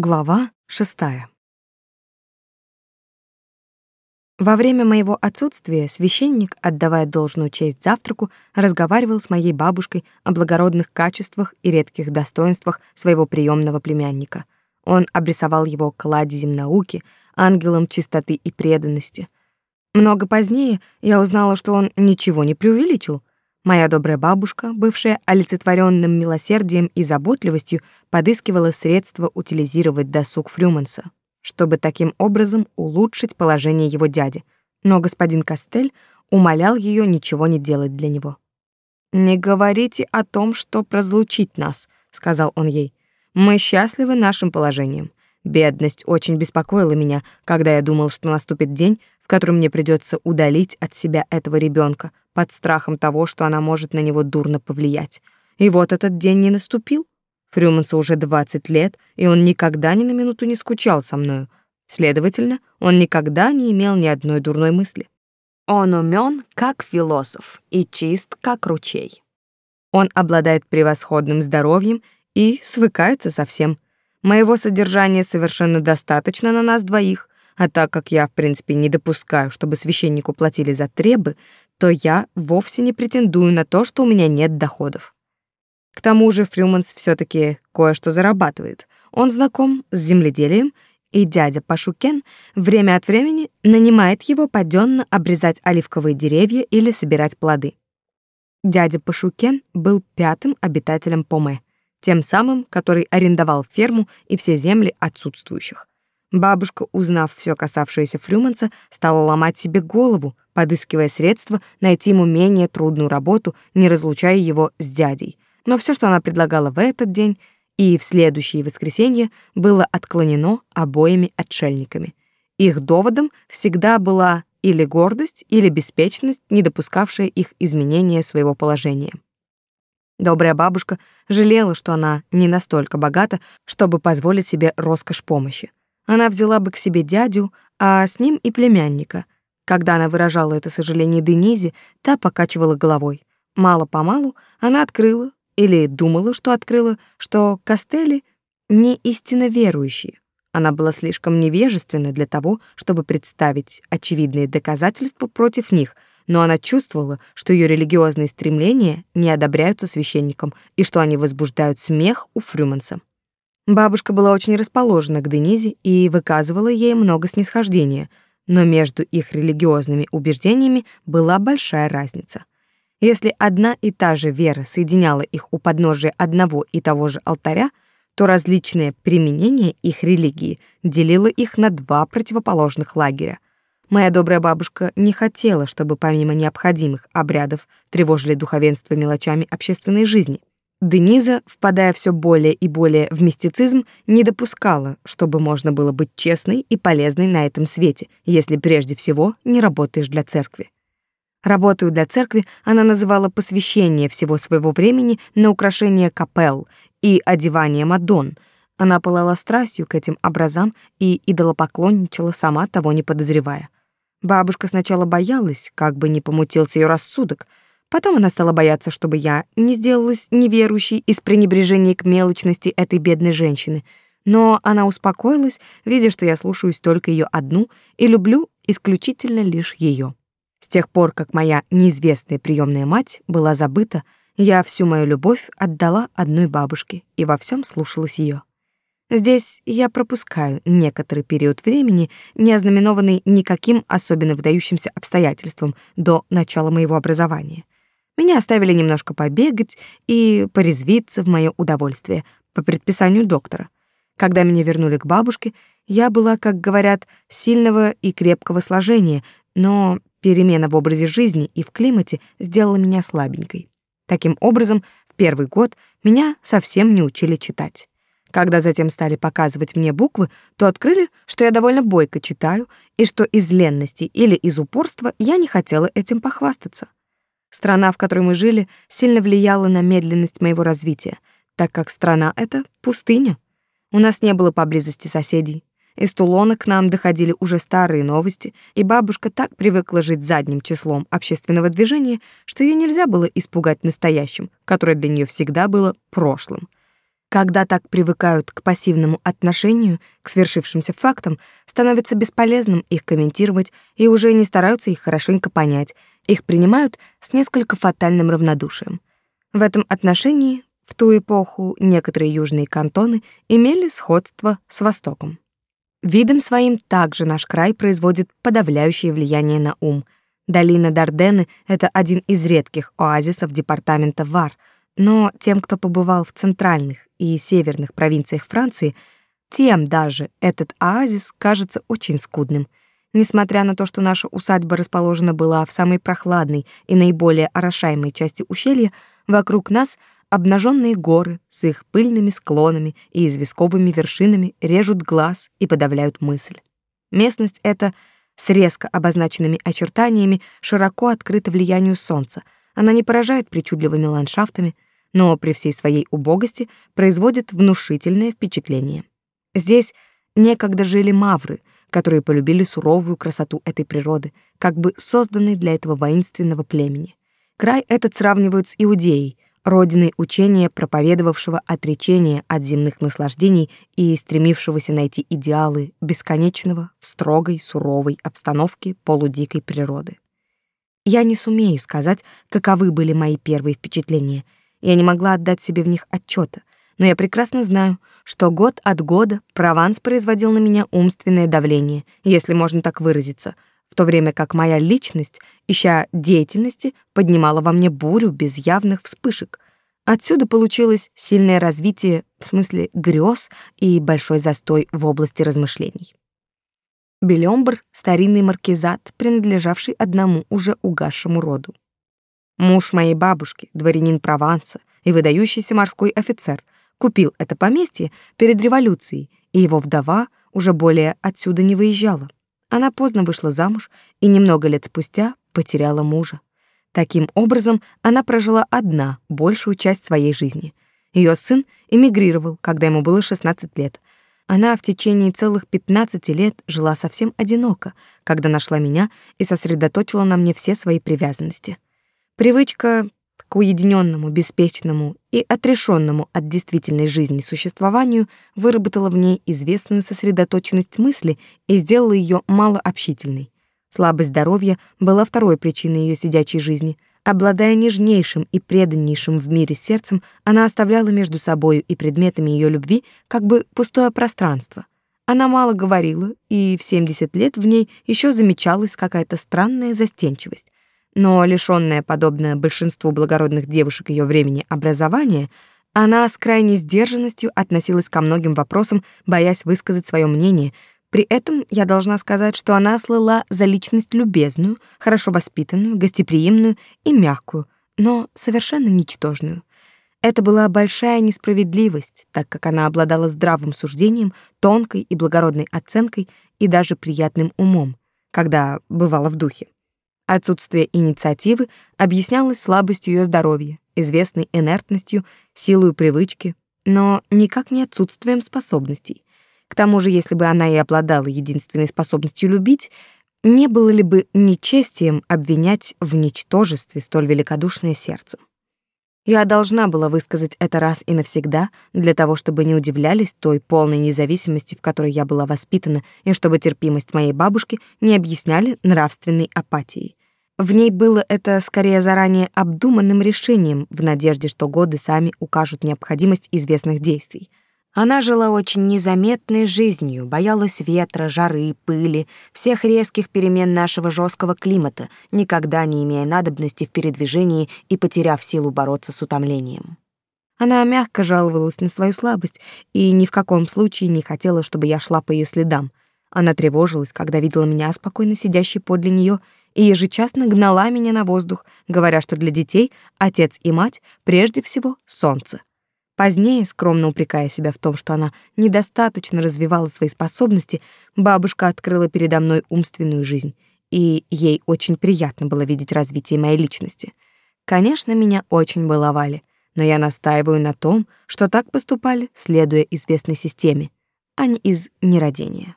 Глава шестая. Во время моего отсутствия священник, отдавая должную честь завтраку, разговаривал с моей бабушкой о благородных качествах и редких достоинствах своего приемного племянника. Он обрисовал его кладезем науки, ангелом чистоты и преданности. Много позднее я узнала, что он ничего не преувеличил. Моя добрая бабушка, бывшая олицетворенным милосердием и заботливостью, подыскивала средства утилизировать досуг Фрюманса, чтобы таким образом улучшить положение его дяди. Но господин Кастель умолял ее ничего не делать для него. «Не говорите о том, что разлучить нас», — сказал он ей. «Мы счастливы нашим положением. Бедность очень беспокоила меня, когда я думал, что наступит день, в котором мне придется удалить от себя этого ребенка, под страхом того, что она может на него дурно повлиять. И вот этот день не наступил. Фрюмансу уже 20 лет, и он никогда ни на минуту не скучал со мною. Следовательно, он никогда не имел ни одной дурной мысли. Он умен, как философ, и чист, как ручей. Он обладает превосходным здоровьем и свыкается со всем. Моего содержания совершенно достаточно на нас двоих, а так как я, в принципе, не допускаю, чтобы священнику платили за требы, то я вовсе не претендую на то, что у меня нет доходов. К тому же Фрюманс все таки кое-что зарабатывает. Он знаком с земледелием, и дядя Пашукен время от времени нанимает его паденно обрезать оливковые деревья или собирать плоды. Дядя Пашукен был пятым обитателем Поме, тем самым, который арендовал ферму и все земли отсутствующих. Бабушка, узнав все касавшееся Фрюманса, стала ломать себе голову, подыскивая средства найти ему менее трудную работу, не разлучая его с дядей. Но все, что она предлагала в этот день и в следующее воскресенье, было отклонено обоими отшельниками. Их доводом всегда была или гордость, или беспечность, не допускавшая их изменения своего положения. Добрая бабушка жалела, что она не настолько богата, чтобы позволить себе роскошь помощи она взяла бы к себе дядю, а с ним и племянника. Когда она выражала это сожаление Денизе, та покачивала головой. Мало-помалу она открыла, или думала, что открыла, что Костели не истинно верующие. Она была слишком невежественна для того, чтобы представить очевидные доказательства против них, но она чувствовала, что ее религиозные стремления не одобряются священником и что они возбуждают смех у Фрюманса. Бабушка была очень расположена к Денизе и выказывала ей много снисхождения, но между их религиозными убеждениями была большая разница. Если одна и та же вера соединяла их у подножия одного и того же алтаря, то различное применение их религии делило их на два противоположных лагеря. Моя добрая бабушка не хотела, чтобы помимо необходимых обрядов тревожили духовенство мелочами общественной жизни. Дениза, впадая все более и более в мистицизм, не допускала, чтобы можно было быть честной и полезной на этом свете, если прежде всего не работаешь для церкви. Работаю для церкви она называла посвящение всего своего времени на украшение капелл и одевание мадон. Она пылала страстью к этим образам и идолопоклонничала сама того не подозревая. Бабушка сначала боялась, как бы не помутился ее рассудок — Потом она стала бояться, чтобы я не сделалась неверующей из пренебрежения к мелочности этой бедной женщины. Но она успокоилась, видя, что я слушаюсь только ее одну и люблю исключительно лишь ее. С тех пор, как моя неизвестная приемная мать была забыта, я всю мою любовь отдала одной бабушке и во всем слушалась ее. Здесь я пропускаю некоторый период времени, не ознаменованный никаким особенно выдающимся обстоятельством до начала моего образования. Меня оставили немножко побегать и порезвиться в мое удовольствие по предписанию доктора. Когда меня вернули к бабушке, я была, как говорят, сильного и крепкого сложения, но перемена в образе жизни и в климате сделала меня слабенькой. Таким образом, в первый год меня совсем не учили читать. Когда затем стали показывать мне буквы, то открыли, что я довольно бойко читаю и что из ленности или из упорства я не хотела этим похвастаться. Страна, в которой мы жили, сильно влияла на медленность моего развития, так как страна эта — пустыня. У нас не было поблизости соседей. Из Тулона к нам доходили уже старые новости, и бабушка так привыкла жить задним числом общественного движения, что ее нельзя было испугать настоящим, которое для нее всегда было прошлым. Когда так привыкают к пассивному отношению к свершившимся фактам, становится бесполезным их комментировать и уже не стараются их хорошенько понять, их принимают с несколько фатальным равнодушием. В этом отношении в ту эпоху некоторые южные кантоны имели сходство с Востоком. Видом своим также наш край производит подавляющее влияние на ум. Долина Дардены — это один из редких оазисов департамента Вар, но тем, кто побывал в центральных и северных провинциях Франции, тем даже этот оазис кажется очень скудным. Несмотря на то, что наша усадьба расположена была в самой прохладной и наиболее орошаемой части ущелья, вокруг нас обнаженные горы с их пыльными склонами и известковыми вершинами режут глаз и подавляют мысль. Местность эта с резко обозначенными очертаниями широко открыта влиянию солнца. Она не поражает причудливыми ландшафтами, но при всей своей убогости производит внушительное впечатление. Здесь некогда жили мавры, которые полюбили суровую красоту этой природы, как бы созданной для этого воинственного племени. Край этот сравнивают с Иудеей, родиной учения, проповедовавшего отречение от земных наслаждений и стремившегося найти идеалы бесконечного в строгой, суровой обстановке полудикой природы. Я не сумею сказать, каковы были мои первые впечатления. Я не могла отдать себе в них отчета, но я прекрасно знаю, что год от года Прованс производил на меня умственное давление, если можно так выразиться, в то время как моя личность, ища деятельности, поднимала во мне бурю без явных вспышек. Отсюда получилось сильное развитие в смысле грез и большой застой в области размышлений. Белёмбр — старинный маркизат, принадлежавший одному уже угасшему роду. Муж моей бабушки, дворянин Прованса и выдающийся морской офицер — купил это поместье перед революцией, и его вдова уже более отсюда не выезжала. Она поздно вышла замуж и немного лет спустя потеряла мужа. Таким образом, она прожила одна большую часть своей жизни. Ее сын эмигрировал, когда ему было 16 лет. Она в течение целых 15 лет жила совсем одиноко, когда нашла меня и сосредоточила на мне все свои привязанности. Привычка к уединенному, беспечному и отрешенному от действительной жизни существованию выработала в ней известную сосредоточенность мысли и сделала ее малообщительной. Слабость здоровья была второй причиной ее сидячей жизни. Обладая нежнейшим и преданнейшим в мире сердцем, она оставляла между собою и предметами ее любви как бы пустое пространство. Она мало говорила, и в 70 лет в ней еще замечалась какая-то странная застенчивость но лишённая, подобно большинству благородных девушек её времени, образования, она с крайней сдержанностью относилась ко многим вопросам, боясь высказать своё мнение. При этом я должна сказать, что она слыла за личность любезную, хорошо воспитанную, гостеприимную и мягкую, но совершенно ничтожную. Это была большая несправедливость, так как она обладала здравым суждением, тонкой и благородной оценкой и даже приятным умом, когда бывала в духе. Отсутствие инициативы объяснялось слабостью ее здоровья, известной инертностью, силой привычки, но никак не отсутствием способностей. К тому же, если бы она и обладала единственной способностью любить, не было ли бы нечестием обвинять в ничтожестве столь великодушное сердце? Я должна была высказать это раз и навсегда, для того, чтобы не удивлялись той полной независимости, в которой я была воспитана, и чтобы терпимость моей бабушки не объясняли нравственной апатией. В ней было это скорее заранее обдуманным решением, в надежде, что годы сами укажут необходимость известных действий. Она жила очень незаметной жизнью, боялась ветра, жары, пыли, всех резких перемен нашего жесткого климата, никогда не имея надобности в передвижении и потеряв силу бороться с утомлением. Она мягко жаловалась на свою слабость и ни в каком случае не хотела, чтобы я шла по ее следам. Она тревожилась, когда видела меня спокойно сидящей подле нее и ежечасно гнала меня на воздух, говоря, что для детей отец и мать прежде всего солнце. Позднее, скромно упрекая себя в том, что она недостаточно развивала свои способности, бабушка открыла передо мной умственную жизнь, и ей очень приятно было видеть развитие моей личности. Конечно, меня очень баловали, но я настаиваю на том, что так поступали, следуя известной системе, а не из нерадения.